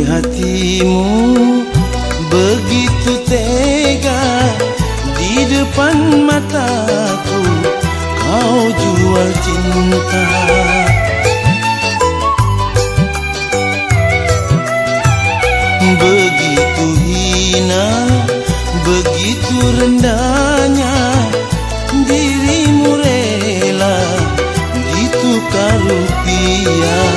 Hatimu begitu tega Di depan mataku kau jual cinta. Begitu hina, begitu rendahnya Dirimu rela ditukar rupiah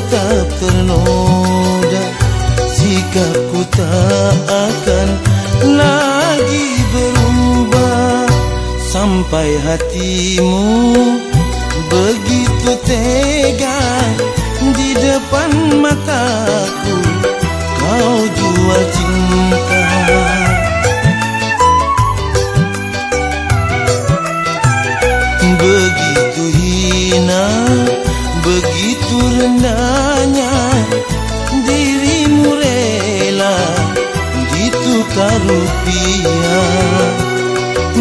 tetap ternoda sikapku tak akan lagi berubah. Sampai hatimu begitu tega di depan mataku kau jual cinta. Begitu hina begitu rendahnya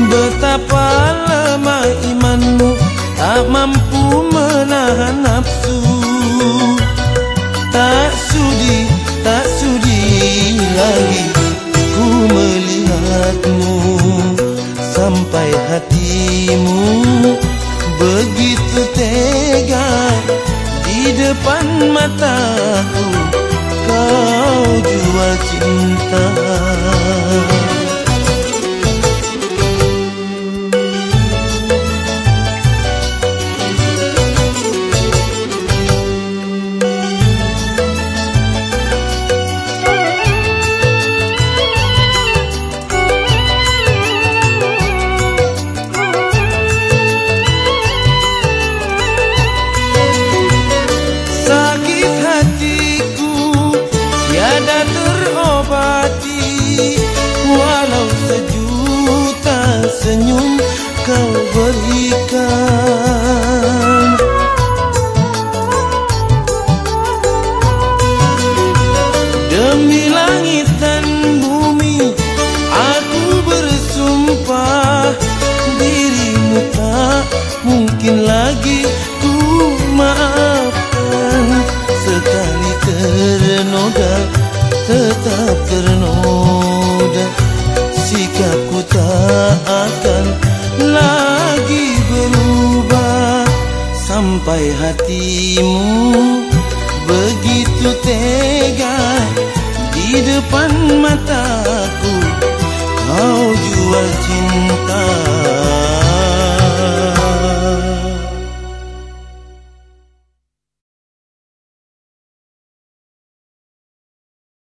betapa lemah imanmu tak mampu menahan nafsu. Tak sudi tak sudi lagi ku melihatmu sampai hatimu. Begitu tega di depan mataku kau jual cinta kau berikan. Demi langit dan bumi aku bersumpah dirimu tak mungkin lagi ku maafkan. Sekali ternoda tetap ternoda sikapku tak akan sampai hatimu. Begitu tega